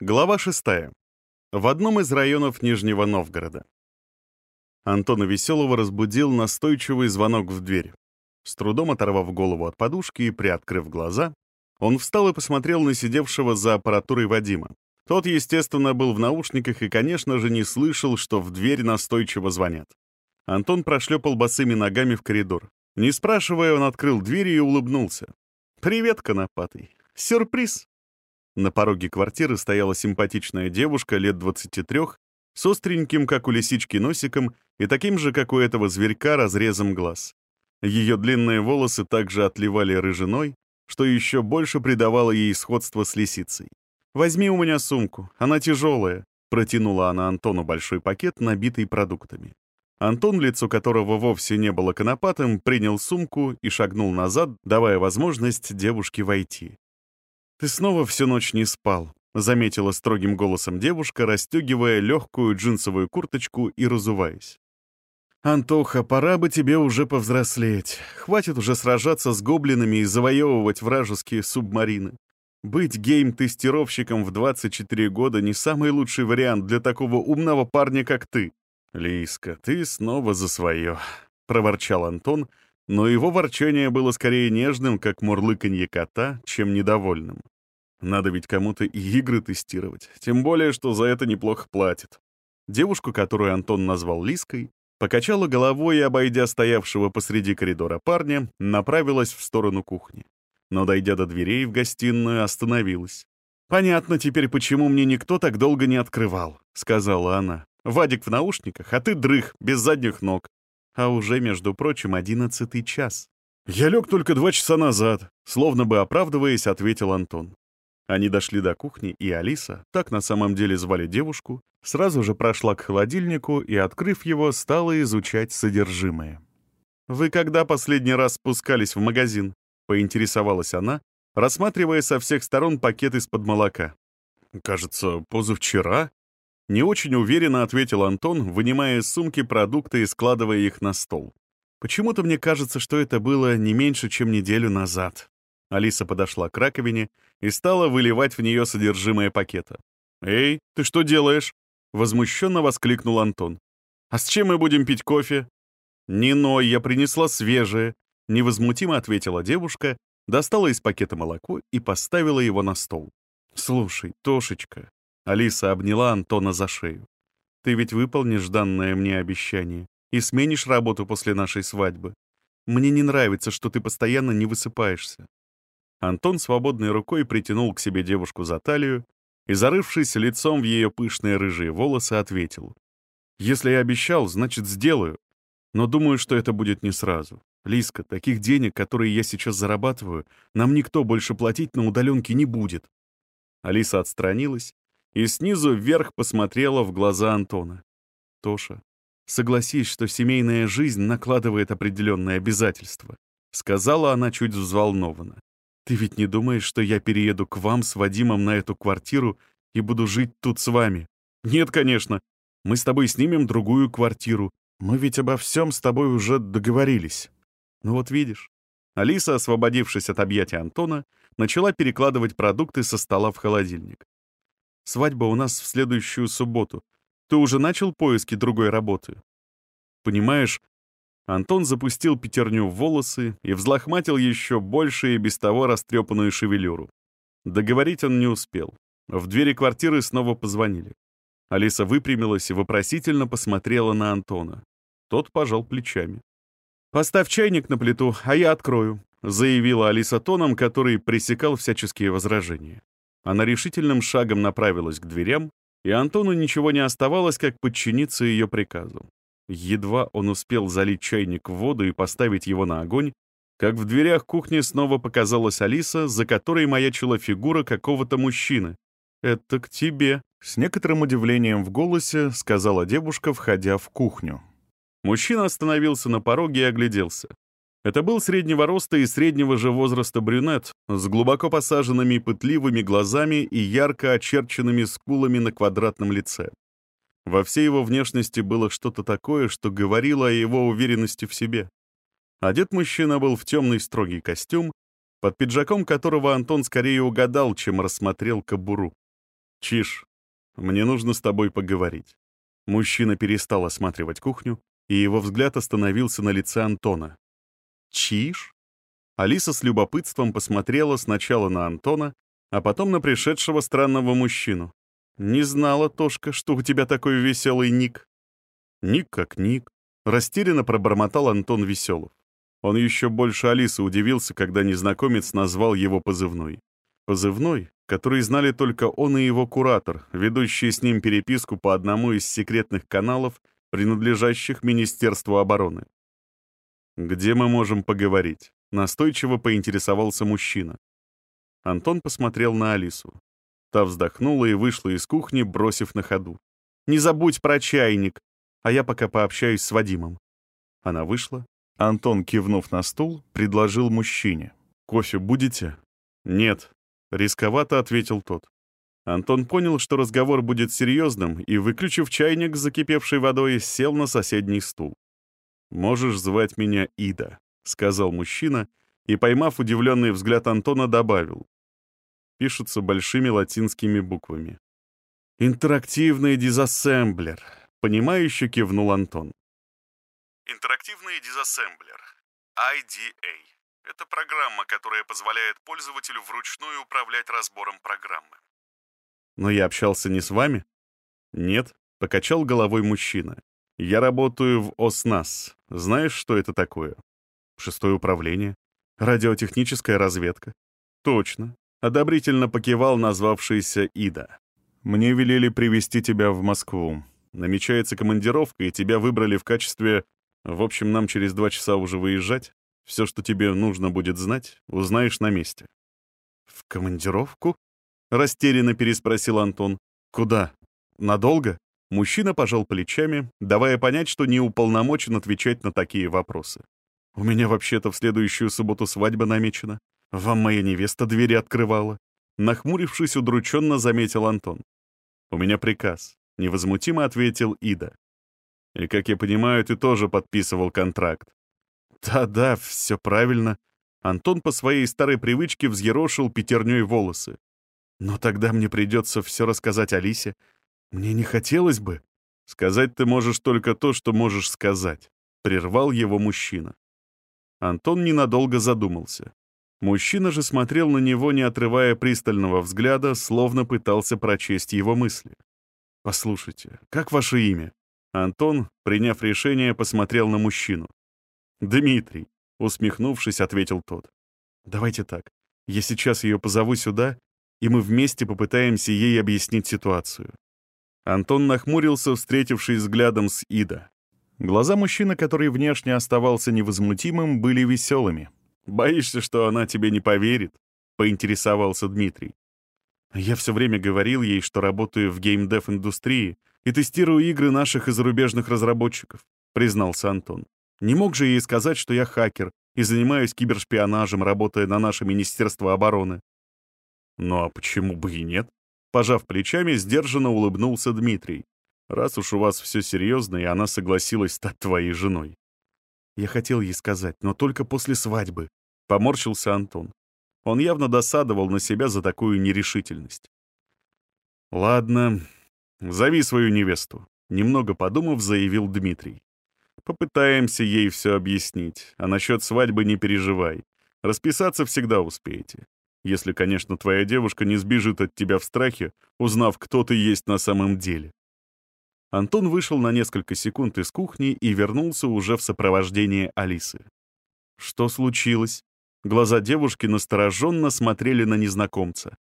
Глава 6. В одном из районов Нижнего Новгорода. Антона Веселого разбудил настойчивый звонок в дверь. С трудом оторвав голову от подушки и приоткрыв глаза, он встал и посмотрел на сидевшего за аппаратурой Вадима. Тот, естественно, был в наушниках и, конечно же, не слышал, что в дверь настойчиво звонят. Антон прошлепал босыми ногами в коридор. Не спрашивая, он открыл дверь и улыбнулся. «Привет, конопатый. Сюрприз!» На пороге квартиры стояла симпатичная девушка лет 23 с остреньким, как у лисички, носиком и таким же, как у этого зверька, разрезом глаз. Ее длинные волосы также отливали рыжиной, что еще больше придавало ей сходство с лисицей. «Возьми у меня сумку, она тяжелая», — протянула она Антону большой пакет, набитый продуктами. Антон, лицо которого вовсе не было конопатым, принял сумку и шагнул назад, давая возможность девушке войти. «Ты снова всю ночь не спал», — заметила строгим голосом девушка, расстегивая легкую джинсовую курточку и разуваясь. «Антоха, пора бы тебе уже повзрослеть. Хватит уже сражаться с гоблинами и завоевывать вражеские субмарины. Быть гейм-тестировщиком в 24 года не самый лучший вариант для такого умного парня, как ты». «Лиска, ты снова за свое», — проворчал Антон, — но его ворчание было скорее нежным, как мурлыканье кота, чем недовольным. Надо ведь кому-то и игры тестировать, тем более, что за это неплохо платят. Девушку, которую Антон назвал Лиской, покачала головой и, обойдя стоявшего посреди коридора парня, направилась в сторону кухни. Но, дойдя до дверей в гостиную, остановилась. «Понятно теперь, почему мне никто так долго не открывал», — сказала она. «Вадик в наушниках, а ты дрых, без задних ног. А уже, между прочим, одиннадцатый час. «Я лег только два часа назад», — словно бы оправдываясь, ответил Антон. Они дошли до кухни, и Алиса, так на самом деле звали девушку, сразу же прошла к холодильнику и, открыв его, стала изучать содержимое. «Вы когда последний раз спускались в магазин?» — поинтересовалась она, рассматривая со всех сторон пакет из-под молока. «Кажется, позавчера», не очень уверенно ответил Антон, вынимая из сумки продукты и складывая их на стол. Почему-то мне кажется, что это было не меньше, чем неделю назад. Алиса подошла к раковине и стала выливать в нее содержимое пакета. «Эй, ты что делаешь?» — возмущенно воскликнул Антон. «А с чем мы будем пить кофе?» «Не ной, я принесла свежее», — невозмутимо ответила девушка, достала из пакета молоко и поставила его на стол. «Слушай, Тошечка, Алиса обняла Антона за шею. «Ты ведь выполнишь данное мне обещание и сменишь работу после нашей свадьбы. Мне не нравится, что ты постоянно не высыпаешься». Антон свободной рукой притянул к себе девушку за талию и, зарывшись лицом в ее пышные рыжие волосы, ответил. «Если я обещал, значит, сделаю. Но думаю, что это будет не сразу. Лиска, таких денег, которые я сейчас зарабатываю, нам никто больше платить на удаленке не будет». Алиса отстранилась и снизу вверх посмотрела в глаза Антона. «Тоша, согласись, что семейная жизнь накладывает определенные обязательства», сказала она чуть взволнованно. «Ты ведь не думаешь, что я перееду к вам с Вадимом на эту квартиру и буду жить тут с вами? Нет, конечно. Мы с тобой снимем другую квартиру. Мы ведь обо всем с тобой уже договорились. Ну вот видишь». Алиса, освободившись от объятия Антона, начала перекладывать продукты со стола в холодильник. Свадьба у нас в следующую субботу. Ты уже начал поиски другой работы? Понимаешь, Антон запустил пятерню в волосы и взлохматил еще больше и без того растрепанную шевелюру. Договорить он не успел. В двери квартиры снова позвонили. Алиса выпрямилась и вопросительно посмотрела на Антона. Тот пожал плечами. «Поставь чайник на плиту, а я открою», — заявила Алиса тоном, который пресекал всяческие возражения. Она решительным шагом направилась к дверям, и Антону ничего не оставалось, как подчиниться ее приказу. Едва он успел залить чайник в воду и поставить его на огонь, как в дверях кухни снова показалась Алиса, за которой маячила фигура какого-то мужчины. «Это к тебе», — с некоторым удивлением в голосе сказала девушка, входя в кухню. Мужчина остановился на пороге и огляделся. Это был среднего роста и среднего же возраста брюнет с глубоко посаженными пытливыми глазами и ярко очерченными скулами на квадратном лице. Во всей его внешности было что-то такое, что говорило о его уверенности в себе. Одет мужчина был в темный строгий костюм, под пиджаком которого Антон скорее угадал, чем рассмотрел кобуру. Чиж, мне нужно с тобой поговорить». Мужчина перестал осматривать кухню, и его взгляд остановился на лице Антона. «Чиж?» Алиса с любопытством посмотрела сначала на Антона, а потом на пришедшего странного мужчину. «Не знала, Тошка, что у тебя такой веселый ник». «Ник как ник», — растерянно пробормотал Антон Веселов. Он еще больше Алисы удивился, когда незнакомец назвал его позывной. Позывной, который знали только он и его куратор, ведущий с ним переписку по одному из секретных каналов, принадлежащих Министерству обороны. «Где мы можем поговорить?» — настойчиво поинтересовался мужчина. Антон посмотрел на Алису. Та вздохнула и вышла из кухни, бросив на ходу. «Не забудь про чайник, а я пока пообщаюсь с Вадимом». Она вышла. Антон, кивнув на стул, предложил мужчине. «Кофе будете?» «Нет», — рисковато ответил тот. Антон понял, что разговор будет серьезным, и, выключив чайник с закипевшей водой, сел на соседний стул. «Можешь звать меня Ида», — сказал мужчина, и, поймав удивленный взгляд Антона, добавил пишутся большими латинскими буквами. «Интерактивный дизассемблер», — понимающе кивнул Антон. Интерактивный дизассемблер, IDA. Это программа, которая позволяет пользователю вручную управлять разбором программы. «Но я общался не с вами?» «Нет», — покачал головой мужчина. «Я работаю в ОСНАС. Знаешь, что это такое?» «Шестое управление. Радиотехническая разведка». «Точно. Одобрительно покивал назвавшийся Ида. «Мне велели привести тебя в Москву. Намечается командировка, и тебя выбрали в качестве... В общем, нам через два часа уже выезжать. Все, что тебе нужно будет знать, узнаешь на месте». «В командировку?» — растерянно переспросил Антон. «Куда? Надолго?» Мужчина пожал плечами, давая понять, что не уполномочен отвечать на такие вопросы. «У меня вообще-то в следующую субботу свадьба намечена. «Вам моя невеста двери открывала?» Нахмурившись, удрученно заметил Антон. «У меня приказ», — невозмутимо ответил Ида. «И, как я понимаю, ты тоже подписывал контракт». «Да-да, все правильно». Антон по своей старой привычке взъерошил пятерней волосы. «Но тогда мне придется все рассказать Алисе. Мне не хотелось бы». «Сказать ты можешь только то, что можешь сказать», — прервал его мужчина. Антон ненадолго задумался. Мужчина же смотрел на него, не отрывая пристального взгляда, словно пытался прочесть его мысли. «Послушайте, как ваше имя?» Антон, приняв решение, посмотрел на мужчину. «Дмитрий», — усмехнувшись, ответил тот. «Давайте так. Я сейчас ее позову сюда, и мы вместе попытаемся ей объяснить ситуацию». Антон нахмурился, встретившись взглядом с Ида. Глаза мужчины, который внешне оставался невозмутимым, были веселыми, «Боишься, что она тебе не поверит?» — поинтересовался Дмитрий. «Я все время говорил ей, что работаю в геймдев-индустрии и тестирую игры наших и зарубежных разработчиков», — признался Антон. «Не мог же ей сказать, что я хакер и занимаюсь кибершпионажем, работая на наше Министерство обороны». «Ну а почему бы и нет?» Пожав плечами, сдержанно улыбнулся Дмитрий. «Раз уж у вас все серьезно, и она согласилась стать твоей женой». Я хотел ей сказать, но только после свадьбы. Поморщился Антон. Он явно досадовал на себя за такую нерешительность. «Ладно, зови свою невесту», — немного подумав, заявил Дмитрий. «Попытаемся ей все объяснить, а насчет свадьбы не переживай. Расписаться всегда успеете. Если, конечно, твоя девушка не сбежит от тебя в страхе, узнав, кто ты есть на самом деле». Антон вышел на несколько секунд из кухни и вернулся уже в сопровождении Алисы. «Что случилось?» Глаза девушки настороженно смотрели на незнакомца.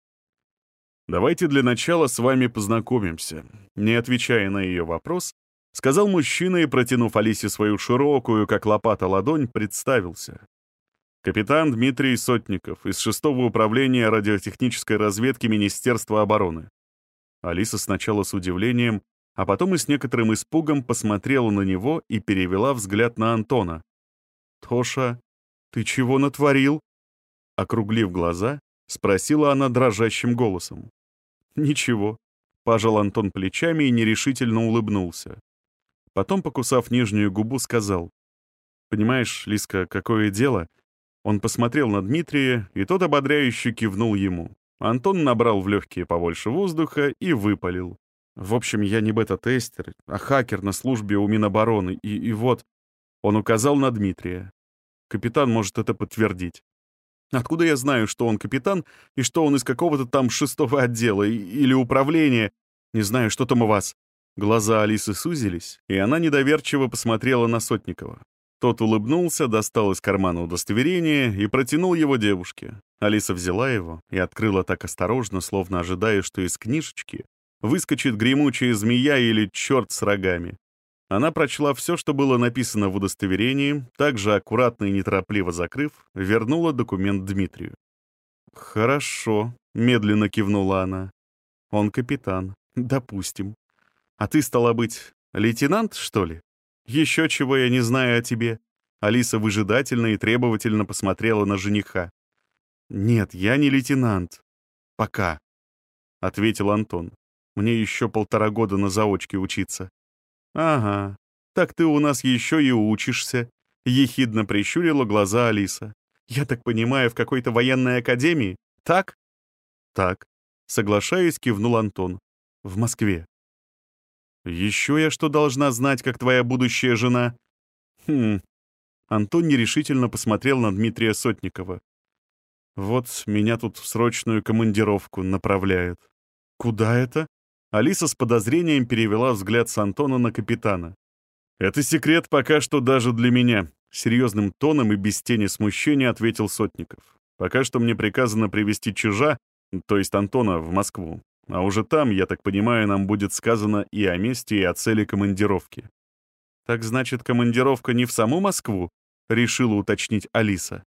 «Давайте для начала с вами познакомимся», не отвечая на ее вопрос, сказал мужчина и, протянув Алисе свою широкую, как лопата, ладонь, представился. Капитан Дмитрий Сотников из шестого управления радиотехнической разведки Министерства обороны. Алиса сначала с удивлением, а потом и с некоторым испугом посмотрела на него и перевела взгляд на Антона. «Тоша, «Ты чего натворил?» Округлив глаза, спросила она дрожащим голосом. «Ничего», — пожал Антон плечами и нерешительно улыбнулся. Потом, покусав нижнюю губу, сказал. «Понимаешь, Лиска, какое дело?» Он посмотрел на Дмитрия, и тот ободряюще кивнул ему. Антон набрал в легкие побольше воздуха и выпалил. В общем, я не бета-тестер, а хакер на службе у Минобороны, и, и вот... Он указал на Дмитрия. Капитан может это подтвердить. Откуда я знаю, что он капитан и что он из какого-то там шестого отдела или управления? Не знаю, что там у вас. Глаза Алисы сузились, и она недоверчиво посмотрела на Сотникова. Тот улыбнулся, достал из кармана удостоверение и протянул его девушке. Алиса взяла его и открыла так осторожно, словно ожидая, что из книжечки выскочит гремучая змея или черт с рогами. Она прочла все, что было написано в удостоверении, также аккуратно и неторопливо закрыв, вернула документ Дмитрию. «Хорошо», — медленно кивнула она. «Он капитан. Допустим. А ты, стала быть, лейтенант, что ли? Еще чего я не знаю о тебе?» Алиса выжидательно и требовательно посмотрела на жениха. «Нет, я не лейтенант. Пока», — ответил Антон. «Мне еще полтора года на заочке учиться». «Ага, так ты у нас еще и учишься», — ехидно прищурила глаза Алиса. «Я так понимаю, в какой-то военной академии, так?» «Так», — соглашаясь, кивнул Антон. «В Москве». «Еще я что должна знать, как твоя будущая жена?» «Хм...» Антон нерешительно посмотрел на Дмитрия Сотникова. «Вот меня тут в срочную командировку направляют». «Куда это?» Алиса с подозрением перевела взгляд с Антона на капитана. «Это секрет пока что даже для меня», — серьезным тоном и без тени смущения ответил Сотников. «Пока что мне приказано привести чижа, то есть Антона, в Москву. А уже там, я так понимаю, нам будет сказано и о месте, и о цели командировки». «Так значит, командировка не в саму Москву?» — решила уточнить Алиса.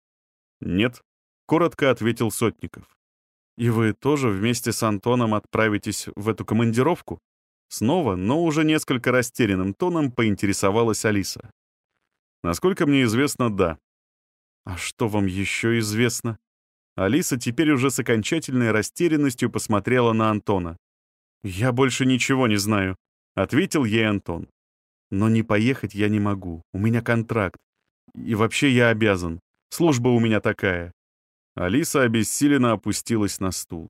«Нет», — коротко ответил Сотников. «И вы тоже вместе с Антоном отправитесь в эту командировку?» Снова, но уже несколько растерянным тоном поинтересовалась Алиса. «Насколько мне известно, да». «А что вам еще известно?» Алиса теперь уже с окончательной растерянностью посмотрела на Антона. «Я больше ничего не знаю», — ответил ей Антон. «Но не поехать я не могу. У меня контракт. И вообще я обязан. Служба у меня такая. Алиса обессиленно опустилась на стул.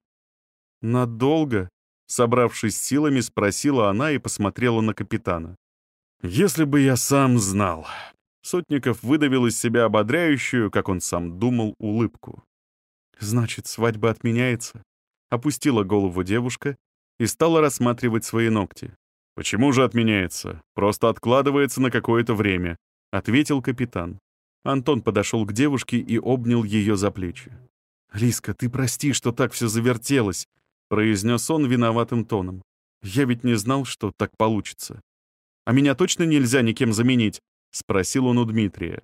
«Надолго?» — собравшись силами, спросила она и посмотрела на капитана. «Если бы я сам знал...» Сотников выдавил из себя ободряющую, как он сам думал, улыбку. «Значит, свадьба отменяется?» Опустила голову девушка и стала рассматривать свои ногти. «Почему же отменяется? Просто откладывается на какое-то время», — ответил капитан. Антон подошел к девушке и обнял ее за плечи. «Лиска, ты прости, что так все завертелось», — произнес он виноватым тоном. «Я ведь не знал, что так получится». «А меня точно нельзя никем заменить?» — спросил он у Дмитрия.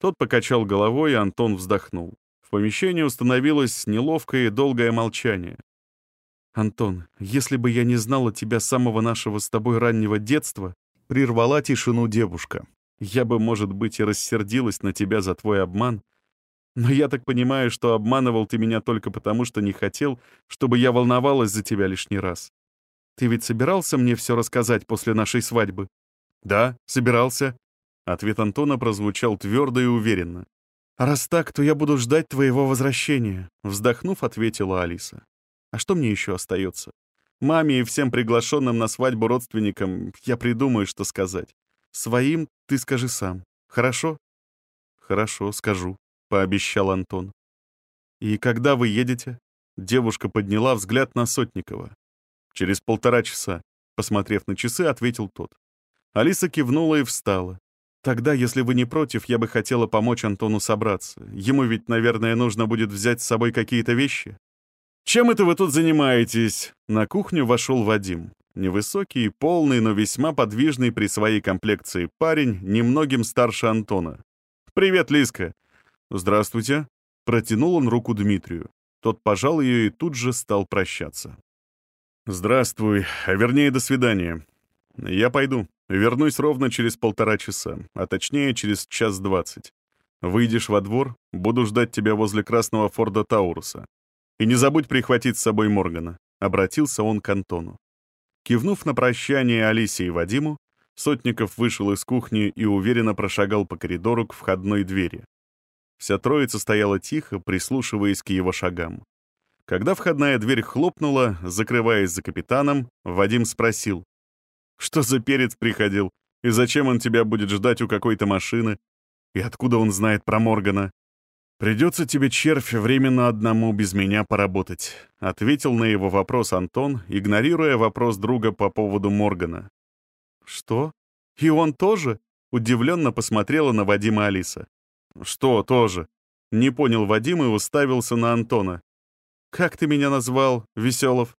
Тот покачал головой, и Антон вздохнул. В помещении установилось неловкое и долгое молчание. «Антон, если бы я не знала тебя с самого нашего с тобой раннего детства», — прервала тишину девушка. Я бы, может быть, и рассердилась на тебя за твой обман, но я так понимаю, что обманывал ты меня только потому, что не хотел, чтобы я волновалась за тебя лишний раз. Ты ведь собирался мне все рассказать после нашей свадьбы? Да, собирался. Ответ Антона прозвучал твердо и уверенно. «Раз так, то я буду ждать твоего возвращения», — вздохнув, ответила Алиса. «А что мне еще остается? Маме и всем приглашенным на свадьбу родственникам я придумаю, что сказать. Своим ты скажи сам. Хорошо? Хорошо, скажу, пообещал Антон. И когда вы едете? Девушка подняла взгляд на Сотникова. Через полтора часа, посмотрев на часы, ответил тот. Алиса кивнула и встала. Тогда, если вы не против, я бы хотела помочь Антону собраться. Ему ведь, наверное, нужно будет взять с собой какие-то вещи. «Чем это вы тут занимаетесь?» На кухню вошел Вадим. Невысокий, полный, но весьма подвижный при своей комплекции парень, немногим старше Антона. «Привет, Лиска!» «Здравствуйте!» Протянул он руку Дмитрию. Тот пожал ее и тут же стал прощаться. «Здравствуй, а вернее, до свидания. Я пойду. Вернусь ровно через полтора часа, а точнее через час двадцать. Выйдешь во двор, буду ждать тебя возле красного Форда Тауруса. И не забудь прихватить с собой Моргана», — обратился он к Антону. Кивнув на прощание Алисе и Вадиму, Сотников вышел из кухни и уверенно прошагал по коридору к входной двери. Вся троица стояла тихо, прислушиваясь к его шагам. Когда входная дверь хлопнула, закрываясь за капитаном, Вадим спросил. «Что за перец приходил? И зачем он тебя будет ждать у какой-то машины? И откуда он знает про Моргана?» «Придется тебе, червь, временно одному без меня поработать», — ответил на его вопрос Антон, игнорируя вопрос друга по поводу Моргана. «Что? И он тоже?» — удивленно посмотрела на Вадима Алиса. «Что тоже?» — не понял Вадим и уставился на Антона. «Как ты меня назвал, Веселов?»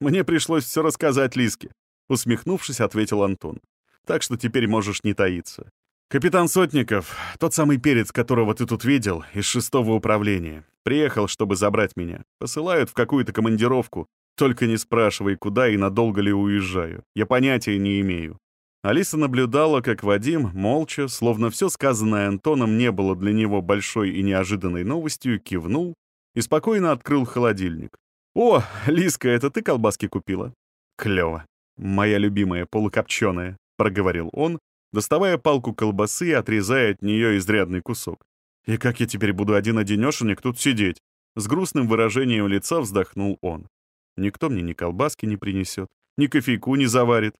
«Мне пришлось все рассказать Лиске», — усмехнувшись, ответил Антон. «Так что теперь можешь не таиться. Капитан Сотников, тот самый перец, которого ты тут видел, из шестого управления, приехал, чтобы забрать меня. Посылают в какую-то командировку. Только не спрашивай, куда и надолго ли уезжаю. Я понятия не имею». Алиса наблюдала, как Вадим, молча, словно все сказанное Антоном не было для него большой и неожиданной новостью, кивнул и спокойно открыл холодильник. «О, Лиска, это ты колбаски купила?» «Клево. Моя любимая, полукопченая», — проговорил он, доставая палку колбасы и отрезая от нее изрядный кусок. «И как я теперь буду один-одинешенек тут сидеть?» С грустным выражением лица вздохнул он. «Никто мне ни колбаски не принесет, ни кофейку не заварит».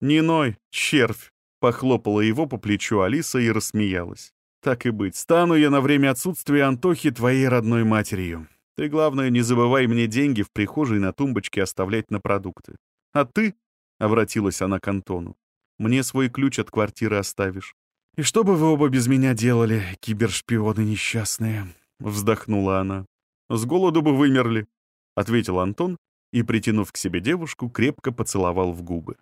«Не ной, червь!» — похлопала его по плечу Алиса и рассмеялась. Так и быть, стану я на время отсутствия Антохи твоей родной матерью. Ты, главное, не забывай мне деньги в прихожей на тумбочке оставлять на продукты. А ты, — обратилась она к Антону, — мне свой ключ от квартиры оставишь. И что бы вы оба без меня делали, кибершпионы несчастные? Вздохнула она. С голоду бы вымерли, — ответил Антон и, притянув к себе девушку, крепко поцеловал в губы.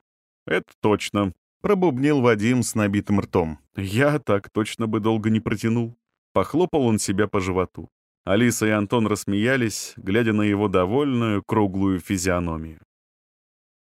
Это точно, Пробубнил Вадим с набитым ртом. Я так точно бы долго не протянул. Похлопал он себя по животу. Алиса и Антон рассмеялись, глядя на его довольную, круглую физиономию.